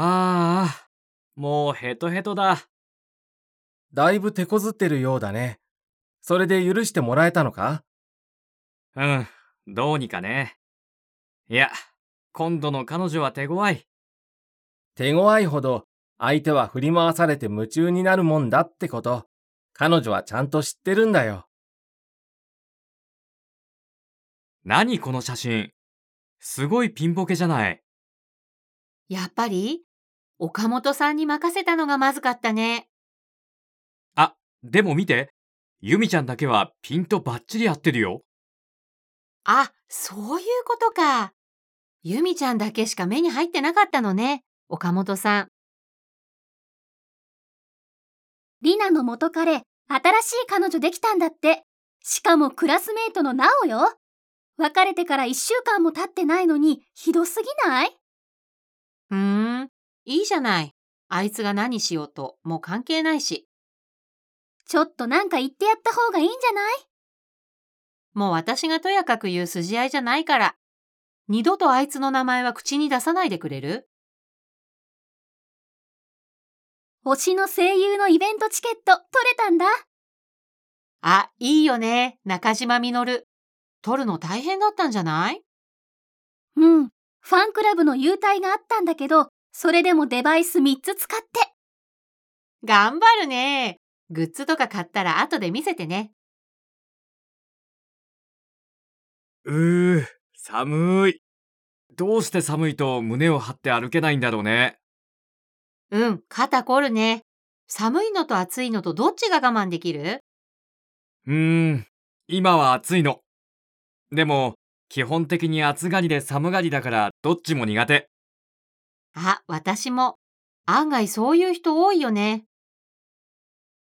ああ、もうヘトヘトだ。だいぶ手こずってるようだね。それで許してもらえたのか？うん、どうにかね。いや、今度の彼女は手強い。手強いほど相手は振り回されて夢中になるもんだってこと、彼女はちゃんと知ってるんだよ。何この写真。すごいピンボケじゃない。やっぱり？岡本さんに任せたのがまずかったね。あ、でも見て。ユミちゃんだけはピンとバッチリ合ってるよ。あ、そういうことか。ユミちゃんだけしか目に入ってなかったのね、岡本さん。リナの元彼、新しい彼女できたんだって。しかもクラスメイトのナオよ。別れてから一週間も経ってないのに、ひどすぎない？ふーん、いいじゃない。あいつが何しようと、もう関係ないし。ちょっとなんか言ってやった方がいいんじゃない？もう私がとやかく言う筋合いじゃないから。二度とあいつの名前は口に出さないでくれる？推しの声優のイベントチケット取れたんだ。あ、いいよね、中島みのる。取るの大変だったんじゃない？うん。ファンクラブの優待があったんだけど、それでもデバイス3つ使って。頑張るね。グッズとか買ったら後で見せてね。うー、寒い。どうして寒いと胸を張って歩けないんだろうね。うん、肩凝るね。寒いのと暑いのとどっちが我慢できる？うーん、今は暑いの。でも、基本的に暑がりで寒がりだからどっちも苦手。あ、私も。案外そういう人多いよね。